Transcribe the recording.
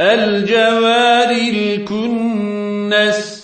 الجوار الكنس.